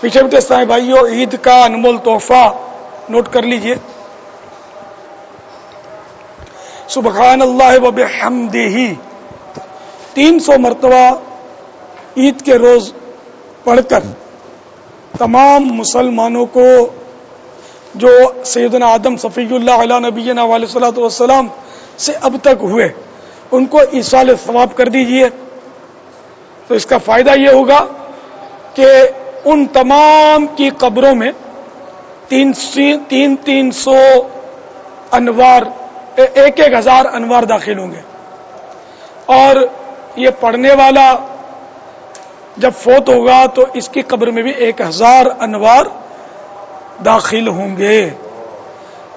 پیچھے پیچھے سائیں بھائیوں عید کا انمول تحفہ نوٹ کر لیجیے۔ سبحان اللہ و بحمدہ۔ تین سو مرتبہ عید کے روز پڑھ کر تمام مسلمانوں کو جو سیدنا آدم صفی اللہ علیہ نبی علیہ صلاحت والسلام سے اب تک ہوئے، ان کو ایسال ثواب کر دیجیے۔ تو اس کا فائدہ یہ ہوگا کہ ان تمام کی قبروں میں تین تین تین سو انوار ایک ایک ہزار انوار داخل ہوں گے۔ اور یہ پڑھنے والا جب فوت ہوگا تو اس کی قبر میں بھی ایک ہزار انوار داخل ہوں گے۔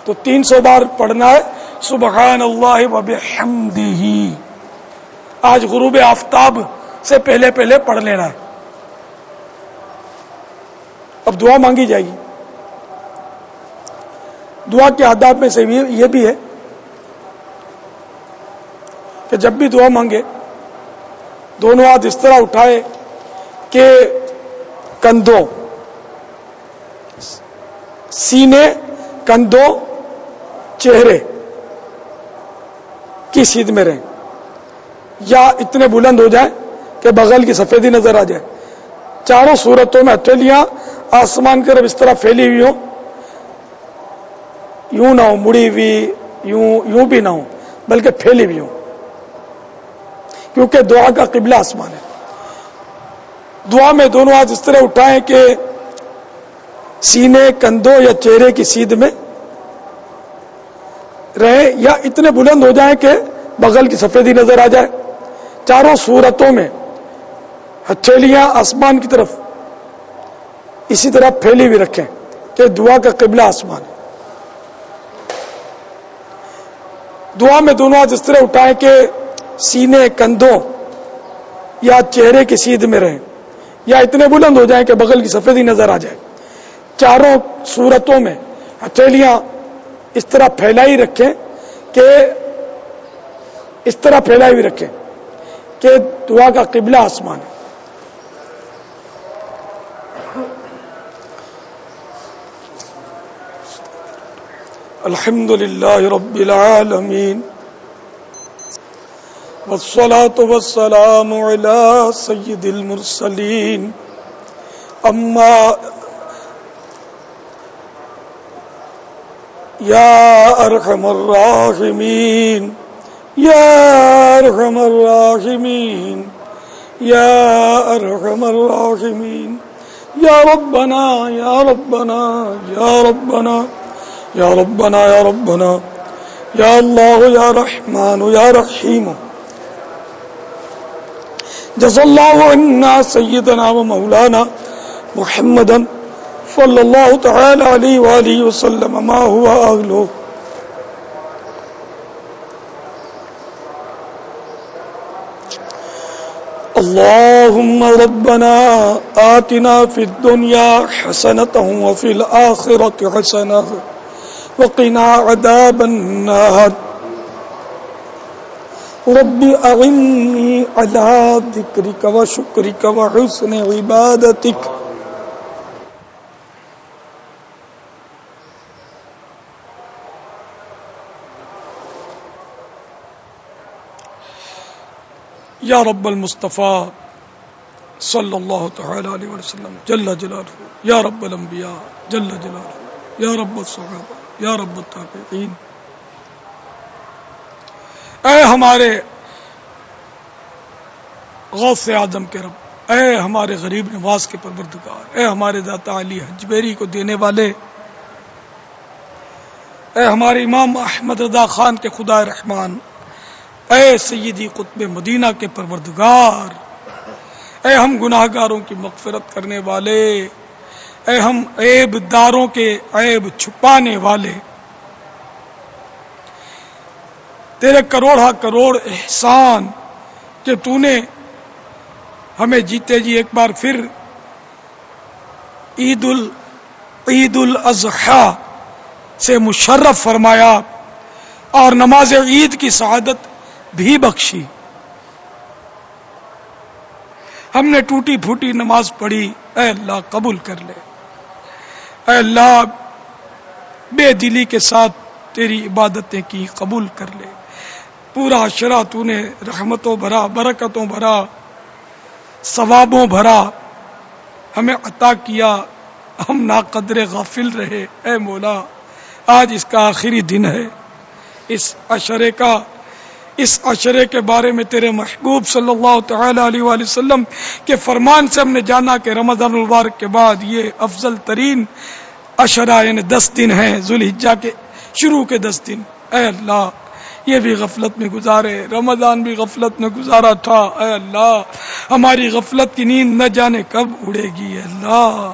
تو تین سو بار پڑھنا ہے، سبحان اللہ وبحمدہ آج غروب آفتاب سے پہلے پہلے پڑھ لینا۔ ہے اب دعا مانگی جائے گی۔ دعا کے آداب میں سے یہ بھی ہے کہ جب بھی دعا مانگے، دونوں ہاتھ اس طرح اٹھائے کہ کندھوں، سینے، کندھوں، چہرے کی سیدھ میں رہیں۔ یا اتنے بلند ہو جائیں کہ بغل کی سفیدی نظر آ جائے۔ چاروں صورتوں میں ہتھیلیاں آسمان کی طرف اس طرح پھیلی ہوئی ہوں۔ یوں نہ ہو، مڑی ہوئی، یوں یوں بھی نہ ہو، بلکہ پھیلی ہوئی ہوں۔ کیونکہ دعا کا قبلہ آسمان ہے۔ دعا میں دونوں ہاتھ اس طرح اٹھائیں کہ سینے، کندھوں یا چہرے کی سیدھ میں رہے یا اتنے بلند ہو جائیں کہ بغل کی سفیدی نظر آ جائے۔ چاروں صورتوں میں ہتھیلیاں آسمان کی طرف اسی طرح پھیلی ہوئی رکھیں کہ دعا کا قبلہ آسمان ہے۔ دعا میں دونوں ہاتھ اس طرح اٹھائیں کہ سینے، کندھوں یا چہرے کی سیدھ میں رہیں یا اتنے بلند ہو جائیں کہ بغل کی سفیدی نظر آ جائے۔ چاروں صورتوں میں ہتھیلیاں اس طرح پھیلائی رکھیں کہ اس طرح پھیلائی ہوئی رکھیں کہ دعا کا قبلہ آسمان ہے۔ الحمد للہ رب العالمین والصلاة والسلام على سيد المرسلين. أما يا أرحم الراحمين، يا أرحم الراحمين، يا أرحم الراحمين. يا ربنا يا ربنا يا ربنا يا ربنا. يا ربنا، يا الله، يا رحمن، يا رحيم. جز اللہ عنا سیدنا و مولانا محمدا صلی اللہ تعالی علیہ وآلہ وسلم. ما ہوا اہلو اللهم ربنا آتنا في الدنيا حسنة وفي الآخرة حسنة. وقنا عذاب النار. رب اغنی على ذکرک و شکرک و حسن عبادتک. یا رب المصطفیٰ صلی اللہ تعالی علیہ وسلم، جل جلالہ، یا رب الانبیاء، جل جلالہ، یا رب الصحابہ. یا رب التابعین اے ہمارے غوث اعظم کے رب، اے ہمارے غریب نواز کے پروردگار، اے ہمارے داتا علی حجبیری کو دینے والے، اے ہمارے امام احمد رضا خان کے خدا رحمان، اے سیدی قطب مدینہ کے پروردگار، اے ہم گناہ گاروں کی مغفرت کرنے والے اے ہم عیب داروں کے عیب چھپانے والے۔ تیرے کروڑا کروڑ احسان کہ تو نے ہمیں جیتے جی ایک بار پھر۔ عید ال عید الاضحیٰ سے مشرف فرمایا اور نماز عید کی سعادت بھی بخشی۔ ہم نے ٹوٹی پھوٹی نماز پڑھی، اے اللہ قبول کر لے۔ اے اللہ، بے دلی کے ساتھ تیری عبادتیں کی، قبول کر لے۔ پورا اشرا تو نے رحمتوں بھرا، برکتوں بھرا، ثوابوں بھرا۔ ہمیں عطا کیا، ہم نا قدر غافل رہے۔ اے مولا، آج اس کا آخری دن ہے۔ اس اشرے کا اس اشرے کے بارے میں تیرے محبوب صلی اللہ تعالی علیہ وآلہ وسلم کے فرمان سے ہم نے جانا کہ رمضان المبارک کے بعد یہ افضل ترین اشرا یعنی دس دن ہیں، ذوالحجہ کے شروع کے دس دن۔ اے اللہ، یہ بھی غفلت میں گزارے، رمضان بھی غفلت میں گزارا تھا۔ اے اللہ، ہماری غفلت کی نیند نہ جانے کب اڑے گی۔ اے اللہ،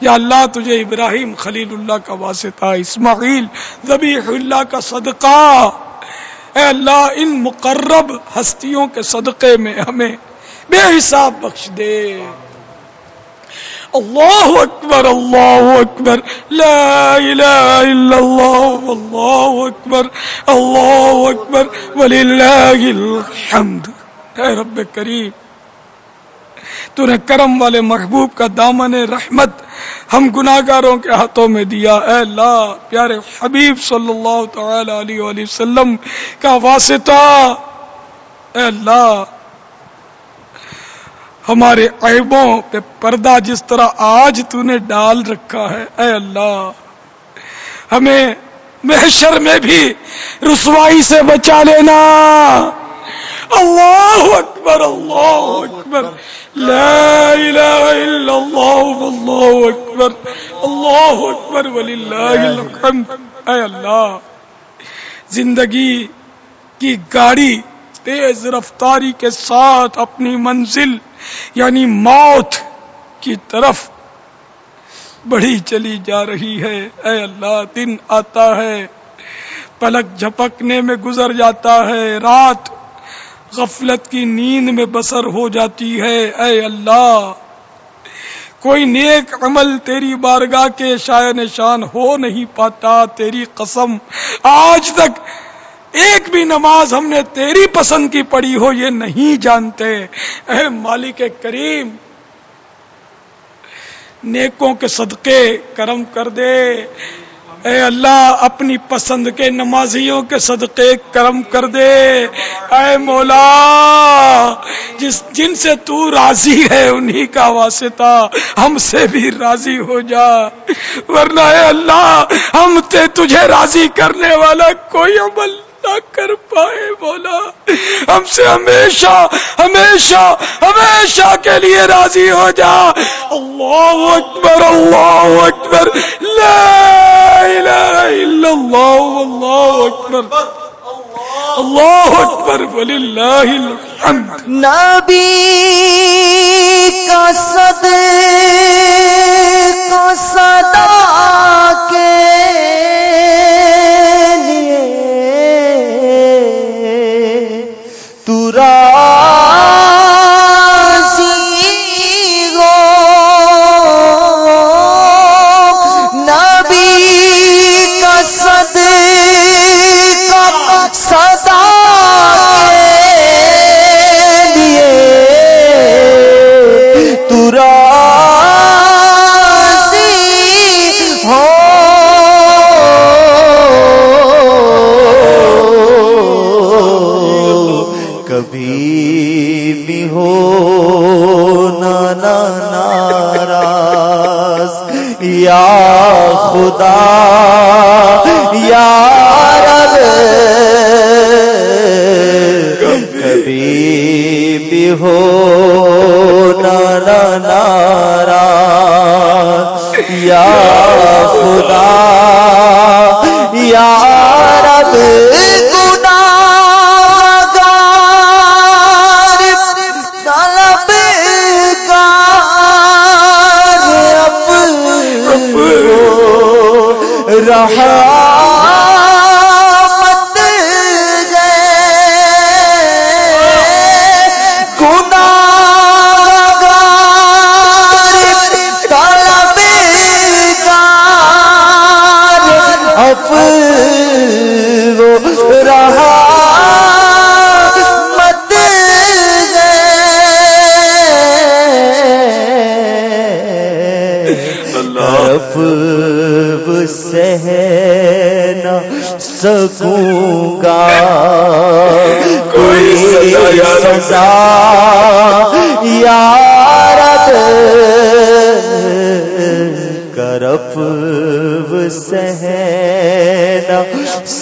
یا اللہ، تجھے ابراہیم خلیل اللہ کا واسطہ، اسماعیل ذبیح اللہ کا صدقہ۔ اے اللہ ان مقرب ہستیوں کے صدقے میں ہمیں بے حساب بخش دے۔ اللہ اکبر اللہ اکبر، لا الہ الا اللہ اللہ اکبر اللہ اکبر وللہ الحمد۔ اے رب کریم تو نے کرم والے محبوب کا دامن رحمت ہم گناہگاروں کے ہاتھوں میں دیا۔ اے اللہ، پیارے حبیب صلی اللہ تعالی علیہ وآلہ وسلم کا واسطہ۔ اے اللہ، ہمارے عیبوں پہ پردہ جس طرح آج تو نے ڈال رکھا ہے۔ اے اللہ، ہمیں محشر میں بھی رسوائی سے بچا لینا۔ اللہ اکبر اللہ اکبر لا الہ الا اللہ واللہ اکبر اللہ اکبر وللہ الحمد اے اللہ زندگی کی گاڑی تیز رفتاری کے ساتھ اپنی منزل یعنی موت کی طرف بڑی چلی جا رہی ہے. اے اللہ، دن آتا ہے، پلک جھپکنے میں گزر جاتا ہے، رات غفلت کی نیند میں بسر ہو جاتی ہے۔ اے اللہ، کوئی نیک عمل تیری بارگاہ کے شاع نشان ہو نہیں پاتا، تیری قسم آج تک ایک بھی نماز ہم نے تیری پسند کی پڑھی ہو، یہ نہیں جانتے۔ اے مالک کریم، نیکوں کے صدقے کرم کر دے۔ اے اللہ، اپنی پسند کے نمازیوں کے صدقے کرم کر دے۔ اے مولا، جس، جن سے تو راضی ہے، انہی کا واسطہ ہم سے بھی راضی ہو جا۔ ورنہ اے اللہ، ہم تے تجھے راضی کرنے والا کوئی عمل نہ کر پائے بولا ہم سے ہمیشہ ہمیشہ ہمیشہ کے لیے راضی ہو جا۔ اللہ اکبر اللہ اکبر۔ لا الہ الا اللہ واللہ اکبر۔ اللہ اکبر، وللہ الحمد۔ نبی کا صد کا صدا کے لیے۔ پورا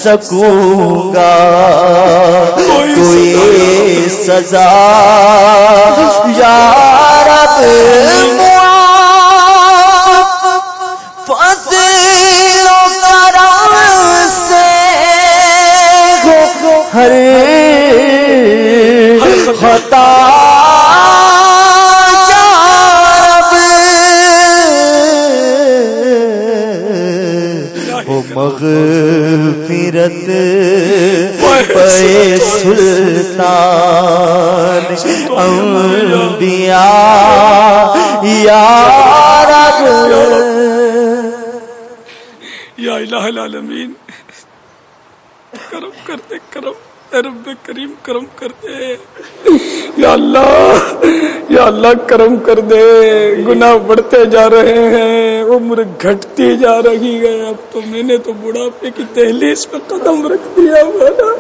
سکوں گا۔ کوئی سزا فضل جارب مغفرت پے سلطان انبیاء یا رب یا الہ العالمین، کرم کر دے کرم رب کریم، کرم کر دے یا اللہ یا اللہ کرم کر دے، گناہ بڑھتے جا رہے ہیں، عمر گھٹتی جا رہی ہے، اب تو میں نے تو بڑھاپے کی دہلیز پہ قدم رکھ دیا مولا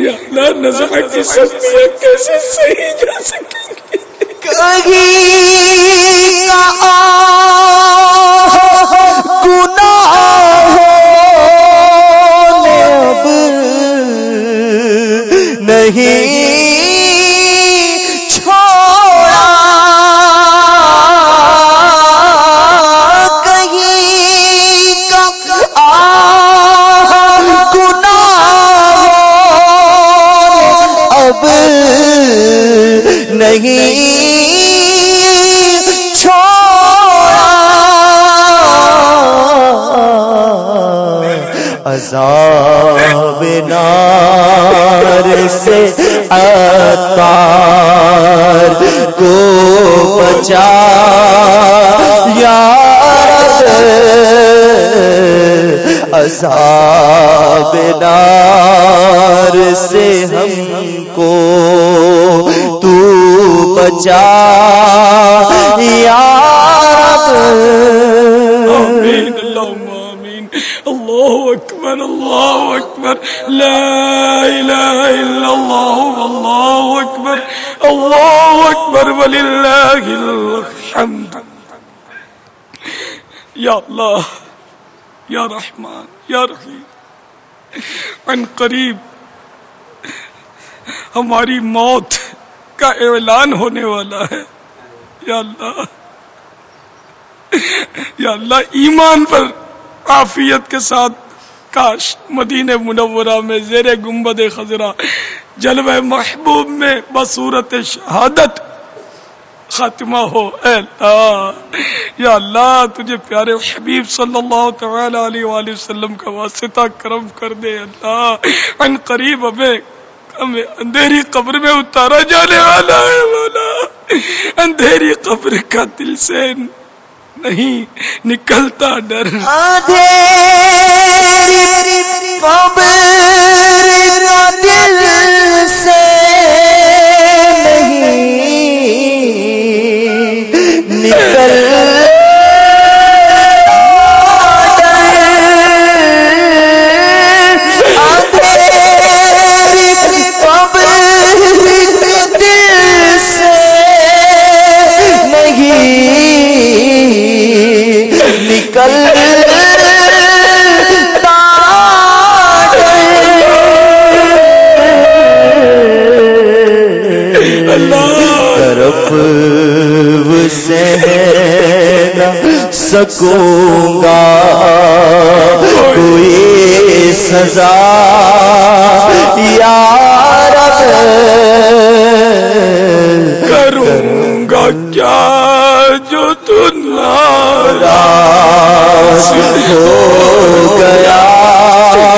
یا اللہ نظر کی سختی کیسے صحیح جا سکیں گے گناہ نہیں چھوڑا۔ عذاب نار سے اتار کو بچا۔ یا عذاب نار سے ہم کو بچا یا رب. اللهم آمین. اللہ اکبر اللہ اکبر. لا الہ الا اللہ، واللہ اکبر. اللہ اکبر، وللہ الحمد. یا اللہ، یا رحمان، یا رحیم. ان قریب ہماری موت کا اعلان ہونے والا ہے۔ یا اللہ۔ یا اللہ، ایمان پر عافیت کے ساتھ کاش مدینہ منورہ میں زیر گنبد خزرہ جلوہ محبوب میں بصورت شہادت خاتمہ ہو۔ اے اللہ، یا اللہ، تجھے پیارے حبیب صلی اللہ تعالی علیہ وآلہ وسلم کا واسطہ کرم کر دے۔ اللہ، ان قریب ہمیں ہمیں اندھیری قبر میں اتارا جانے والا ہے مولا۔ اندھیری قبر کا دل سے نہیں نکلتا ڈر۔ قبر کا دل سے نہیں نکل طرف سے نہ سکوں گا کوئی سزا یا رب گیا۔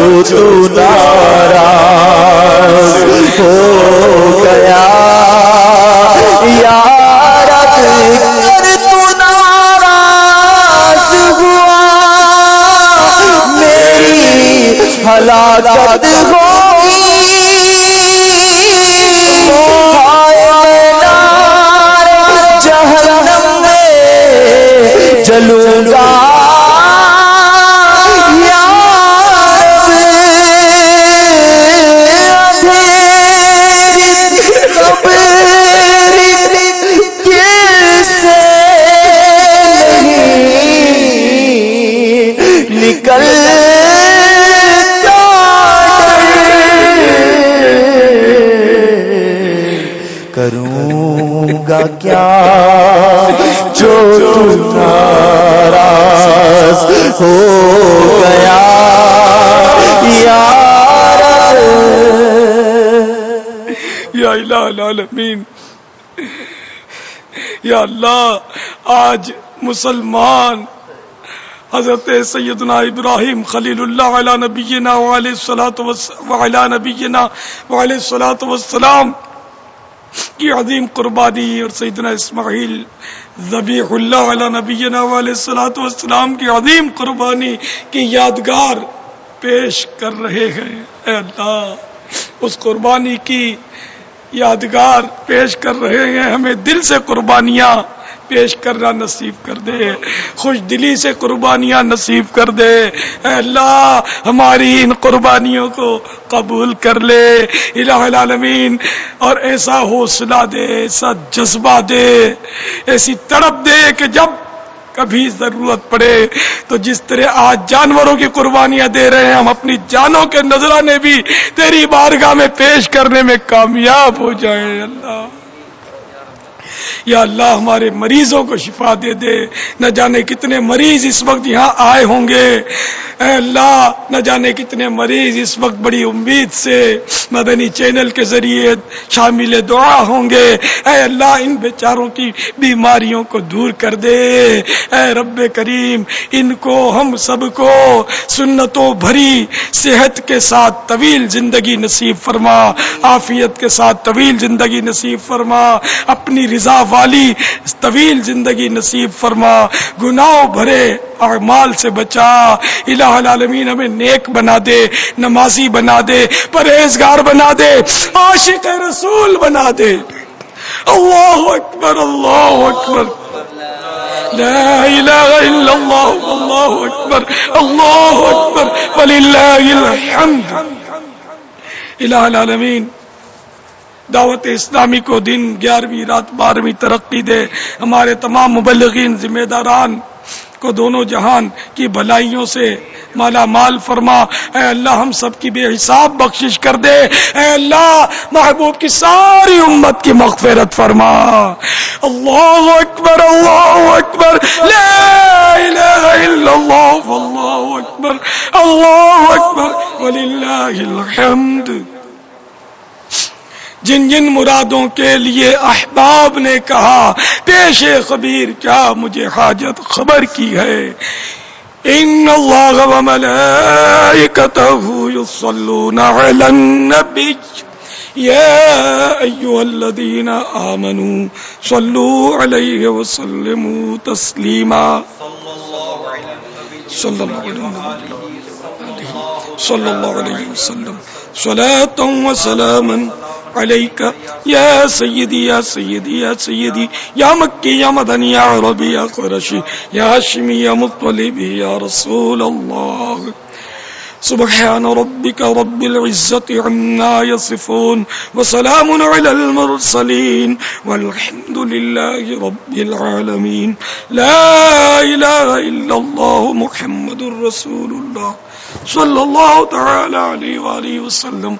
جو تو ناراض ہو گیا۔ یار کر تو ناراض ہوا میری ہلاکت ہو ہو گیا۔ یار۔ یا الہ العالمین۔ یا اللہ، آج مسلمان حضرت سیدنا ابراہیم خلیل اللہ علی نبینا وعلی الصلاۃ وعلی نبینا وعلی الصلاۃ والسلام کی عظیم قربانی اور سیدنا اسماعیل ذبیح اللہ علیہ نبینا علیہ السلاۃ والسلام کی عظیم قربانی کی یادگار پیش کر رہے ہیں۔ اے اللہ، اس قربانی کی یادگار پیش کر رہے ہیں۔ ہمیں دل سے قربانیاں پیش کرنا نصیب کر دے۔ خوش دلی سے قربانیاں نصیب کر دے۔ اے اللہ، ہماری ان قربانیوں کو قبول کر لے۔ الہ العالمین، اور ایسا حوصلہ دے، ایسا جذبہ دے۔ ایسی تڑپ دے کہ جب کبھی ضرورت پڑے، تو جس طرح آج جانوروں کی قربانیاں دے رہے ہیں، ہم اپنی جانوں کے نظرانے بھی تیری بارگاہ میں پیش کرنے میں کامیاب ہو جائیں۔ اللہ۔ یا اللہ ہمارے مریضوں کو شفا دے دے۔ نہ جانے کتنے مریض اس وقت یہاں آئے ہوں گے۔ اے اللہ، نہ جانے کتنے مریض اس وقت بڑی امید سے مدنی چینل کے ذریعے شامل دعا ہوں گے۔ اے اللہ، ان بیچاروں کی بیماریوں کو دور کر دے۔ اے رب کریم، ان کو ہم سب کو سنتوں بھری صحت کے ساتھ طویل زندگی نصیب فرما۔ عافیت کے ساتھ طویل زندگی نصیب فرما۔ اپنی رضا والی طویل زندگی نصیب فرما، گناہوں بھرے اعمال سے بچا۔ الہ العالمین ہمیں نیک بنا دے، نمازی بنا دے، پرہیزگار بنا دے، عاشق رسول بنا دے۔ اللہ اکبر اللہ اکبر۔ لا الہ الا اللہ اللہ اکبر اللہ اکبر۔ وللہ الحمد۔ الہ العالمین دعوت اسلامی کو دن گیارہویں رات بارہویں ترقی دے۔ ہمارے تمام مبلغین، ذمہ داران کو دونوں جہان کی بھلائیوں سے مالا مال فرما۔ اے اللہ، ہم سب کی بے حساب بخشش کر دے۔ اے اللہ، محبوب کی ساری امت کی مغفرت فرما۔ اللہ اکبر اللہ اکبر۔ لا الہ الا اللہ، واللہ اکبر۔ اللہ اکبر۔ وللہ الحمد۔ جن جن مرادوں کے لیے احباب نے کہا، پیش خبیر، کیا مجھے حاجت خبر کی ہے؟ ان اللہ وملائکته يصلون على النبي يا ايها الذين امنوا صلوا عليه وسلموا تسليما صلى الله عليه وسلم۔ صلى الله عليه وسلم. صلاة وسلاما عليك. يا سيدي يا سيدي يا سيدي. يا مكي، يا مدني، يا عربي، يا قرشي. يا هاشمي، يا مطلبي، يا رسول الله. سبحان ربك رب العزة عما يصفون وسلام على المرسلين والحمد لله رب العالمين. لا إله إلا الله محمد رسول الله صلى الله تعالى عليه وآله وسلم.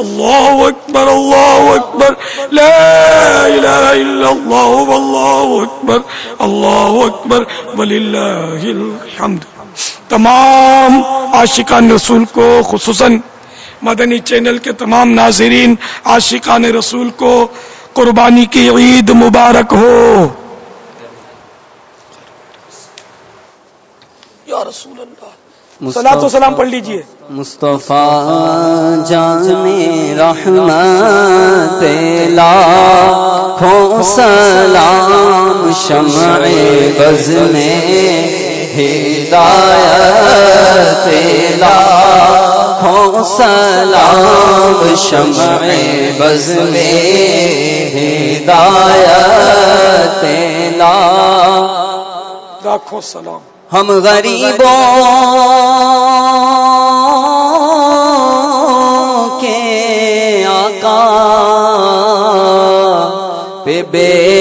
الله أكبر الله أكبر. لا إله إلا الله، والله أكبر، الله أكبر. ولله الحمد. تمام عاشقان رسول کو، خصوصاً مدنی چینل کے تمام ناظرین، عاشقان رسول کو قربانی کی عید مبارک ہو۔ یا رسول اللہ تو سلام پڑھ لیجیے۔ مصطفیٰ جان رحمت لاکھوں سلام شمع بز میں ہدایت لاکھوں سلام شمع بز میں ہدایت لاکھ لاکھوں سلام۔ ہم غریبوں کے آقا پہ بے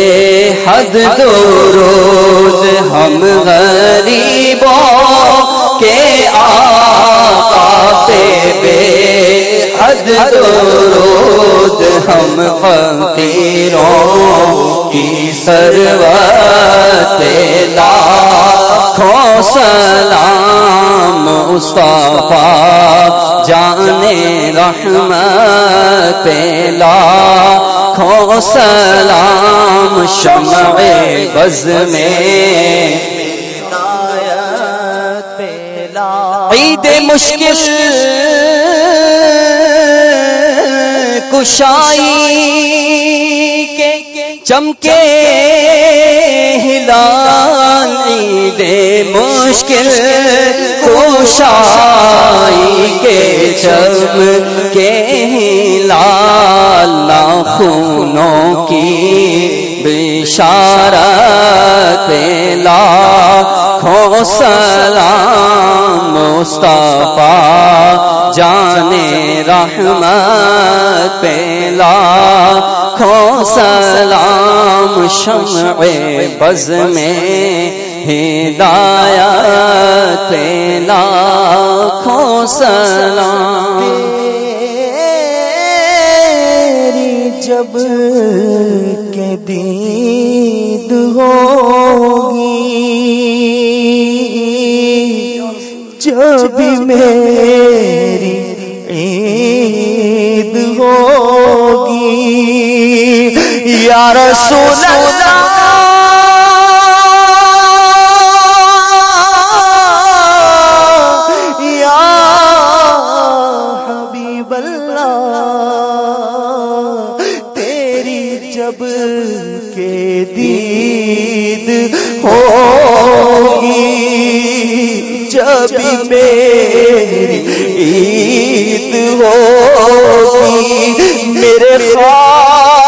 حد دو روز ہم غریبوں کے آ حد درود ہم فقیروں کی سروت لاکھوں سلام مصطفیٰ جانے رحمت لاکھوں سلام شمع بز میں عید مشکل کشائی کے چمکے ہلال دے مشکل کشائی کے چم کے ہلال کی بشارت لاکھوں سلام مصطفیٰ جانے رحمت پہلا کھو سلام شمع بز میں ہدایت لاکھوں سلام۔ جب کے دید جب میری عید ہوگی یا رسول اللہ یا تیری جب کے دید ہوگی۔ جب میری عید ہوگی میرے خواب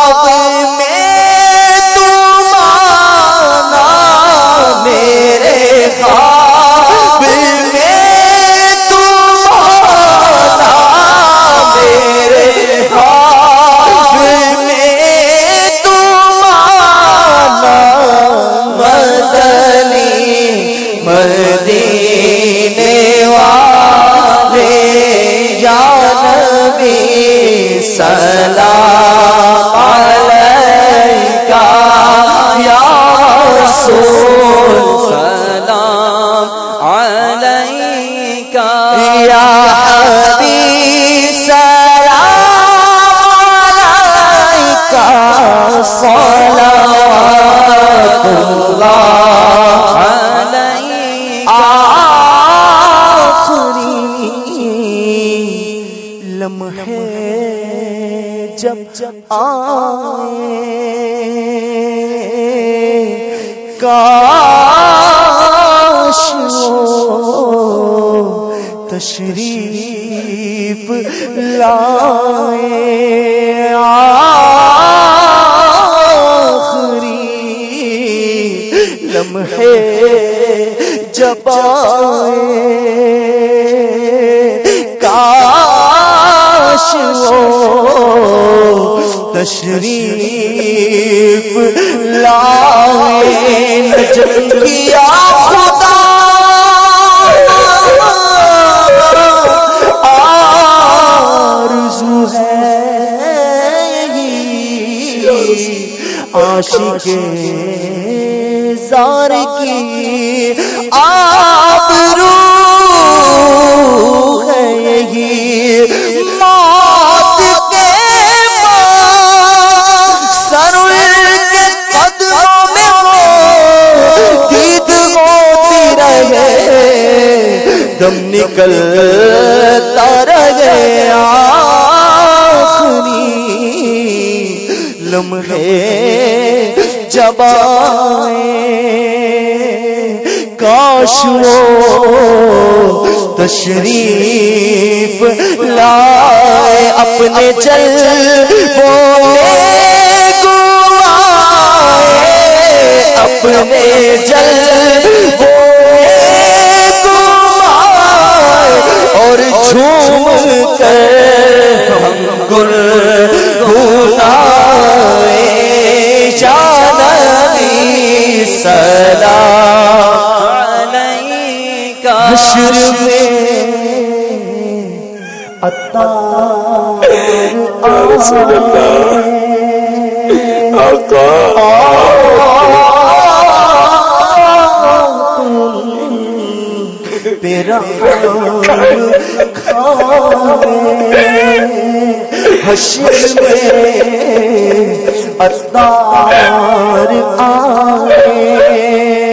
جب آئے کاش تشریف لائے لمحے جب آئے کاش وہ تشریف لائے نجم کیا خدا آرزو ہے عاشق زار کی آپ رو ہے یہی موت کے سر کے قدموں میں وہ دید ہوتی رہے دم نکلتا گیا آخری لمحے جب کاش وہ تشریف لائے اپنے چل بولے اپنے جل حشر میں عطار یا رسول اللہ آقا تیرا حشر میں عطار آئے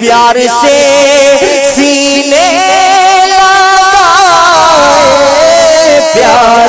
پیار سے سینے لگا پیار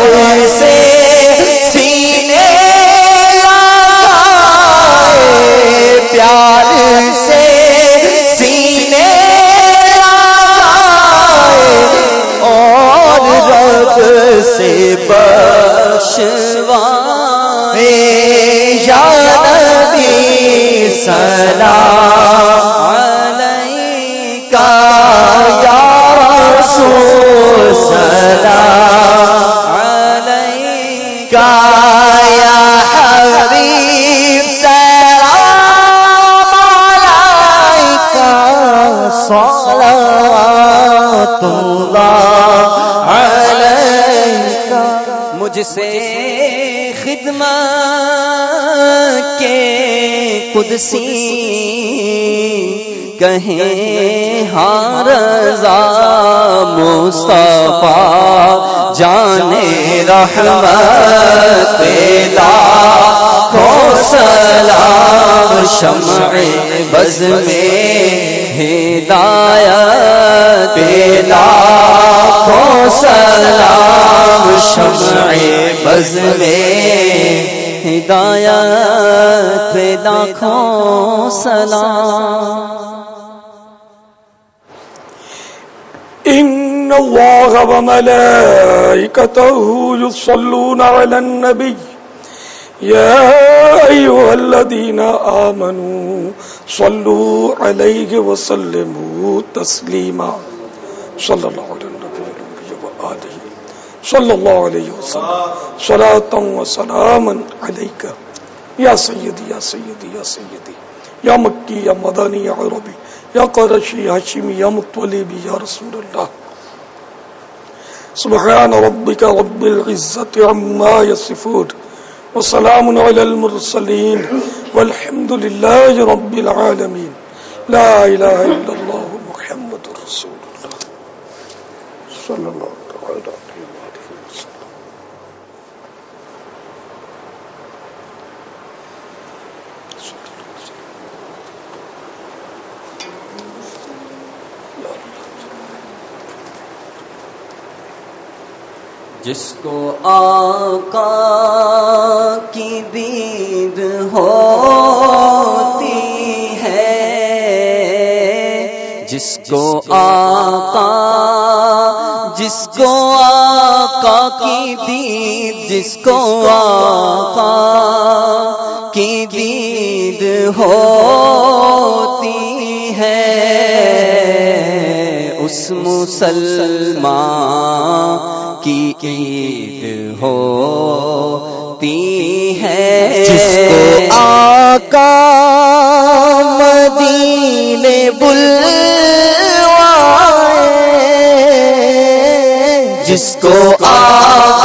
مجھ سے خدمت کے قدسی کہیں ہاں رضا مصطفیٰ جانے رحمت لاکھوں سلام شمع بز میں ہدایت لاکھوں سلام شمع بز میں ہدایت پہ لاکھوں سلام الله وملائكته يصلون على النبي يا أيها الذين آمنوا صلوا عليه وسلموا تسليما صلى الله على النبي وآله صلى الله عليه وسلم صلاة وسلاما عليك يا سيدي يا سيدي يا سيدي يا مكي يا مدني يا عربي يا قرشي يا هاشمي يا مطلبي يا رسول الله سبحان ربك رب العزة عما يصفون وسلام على المرسلين والحمد لله رب العالمين. لا إله إلا الله محمد رسول الله. صلى الله عليه وسلم. جس کو آقا کی دید ہوتی ہے، جس کو آقا، جس کو آقا کی دید جس کو آقا کی دید ہوتی ہے۔ اس مسلمان کی عید ہوتی ہے۔ جس کو آقا مدینے بلوائے۔ جس کو آقا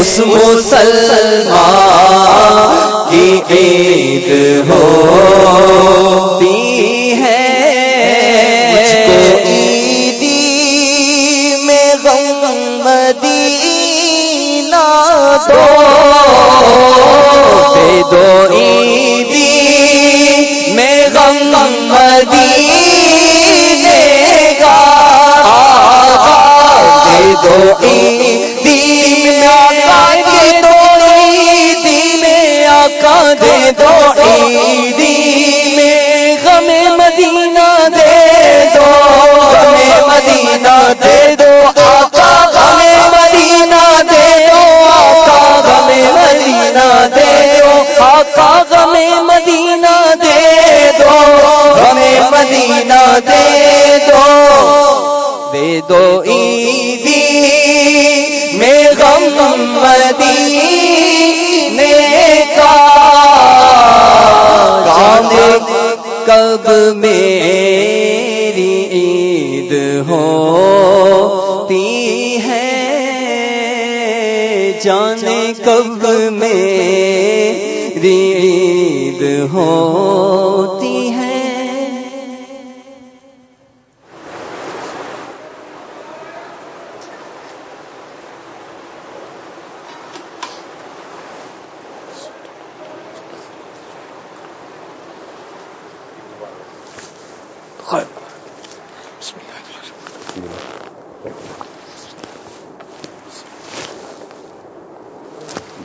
اس مسلمان کی عید ہوتی ہے عیدی میں غم مدینہ دو دے دو عیدی میں غم مدینے کا آقا دے دو عیدی دو عیدی میں غم مدینہ دے دو، غم مدینہ دے دو، آقا غم مدینہ دے دو، آقا غم مدینہ دے دو، آقا غم مدینہ دے دو، غم مدینہ دے دو۔ دے دو عیدی میں غم مدینے کب میری عید ہوتی ہے؟ جانے کب میری عید ہوتی ہے خیر بسم اللہ الرحمن الرحیم.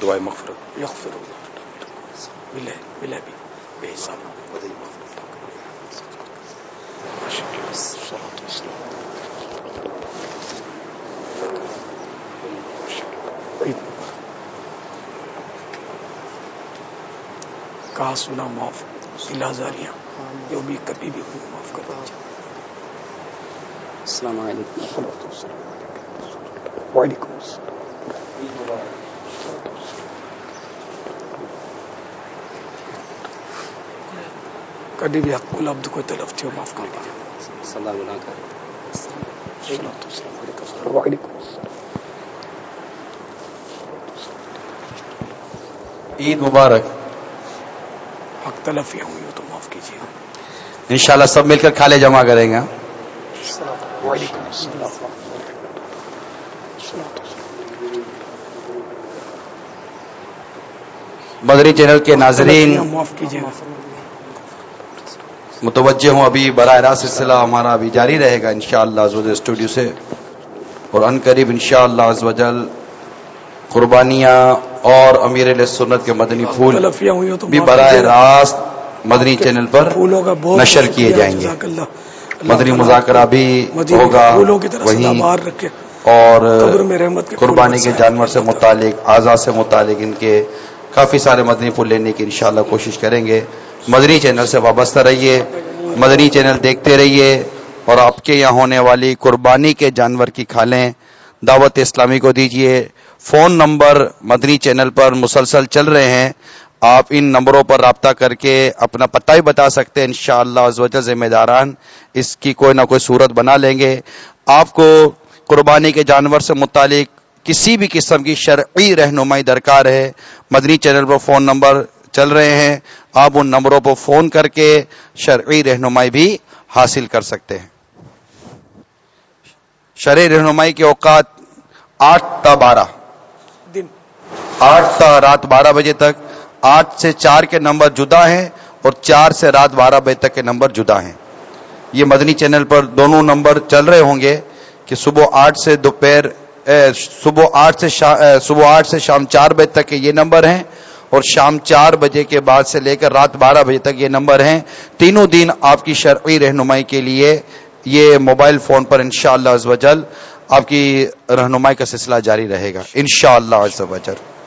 دعائے مغفرت یغفر اللہ ملے ملے بھی بے حساب بدل مغفرت صلاة والسلام. عید کہا سنا معاف دلا زاریاں جو بھی کبھی بھی ہو معاف کر دیجیے السلام علیکم وعلیکم السلام کبھی بھی حق بولا عبد کو طرف تھی معاف کر دیجیے وعلیکم السلام عید مبارک۔ حق تلفیاں ہوئی ہو تو معاف کیجیے۔ انشاءاللہ سب مل کر کھالے جمع کریں گے۔ وعلیکم السلام مدری چینل کے ناظرین۔ معاف کیجیے۔ متوجہ ہوں ابھی براہ راست سلسلہ ہمارا ابھی جاری رہے گا انشاءاللہ شاء اللہ اسٹوڈیو سے۔ اور ان قریب انشاءاللہ شاء اللہ قربانیاں اور امیر سنت کے مدنی پھول بھی براہ. راست مدنی چینل پر نشر کیے جائیں گے۔ مدنی مذاکرہ بھی ہوگا وہیں اور قربانی کے. جانور سے متعلق اعضاء سے متعلق ان کے کافی سارے مدنی پھول لینے کی انشاءاللہ کوشش کریں گے۔ مدنی چینل سے وابستہ رہیے مدنی چینل دیکھتے رہیے اور آپ کے یہاں ہونے والی قربانی کے جانور کی کھالیں دعوت اسلامی کو دیجیے فون نمبر مدنی چینل پر مسلسل چل رہے ہیں۔ آپ ان نمبروں پر رابطہ کر کے اپنا پتہ بھی بتا سکتے ہیں، انشاءاللہ شاء ذمہ داران اس کی کوئی نہ کوئی صورت بنا لیں گے۔ آپ کو قربانی کے جانور سے متعلق کسی بھی قسم کی شرعی رہنمائی درکار ہے مدنی چینل پر فون نمبر چل رہے ہیں آپ ان نمبروں پر فون کر کے شرعی رہنمائی بھی حاصل کر سکتے ہیں۔ شرعی رہنمائی کے اوقات آٹھ تا بارہ۔ دن۔ آٹھ تا رات بارہ بجے تک آٹھ سے چار کے نمبر جدا ہیں اور چار سے رات بارہ بجے تک کے نمبر جدا ہیں۔ یہ مدنی چینل پر دونوں نمبر چل رہے ہوں گے کہ صبح آٹھ سے دوپہر صبح آٹھ سے صبح آٹھ سے شام چار بجے تک کے یہ نمبر ہیں۔ اور شام چار بجے کے بعد سے لے کر رات بارہ بجے تک یہ نمبر ہیں۔ تینوں دن آپ کی شرعی رہنمائی کے لیے یہ موبائل فون پر انشاءاللہ عز اللہ آپ کی رہنمائی کا سلسلہ جاری رہے گا۔ انشاءاللہ عز اللہ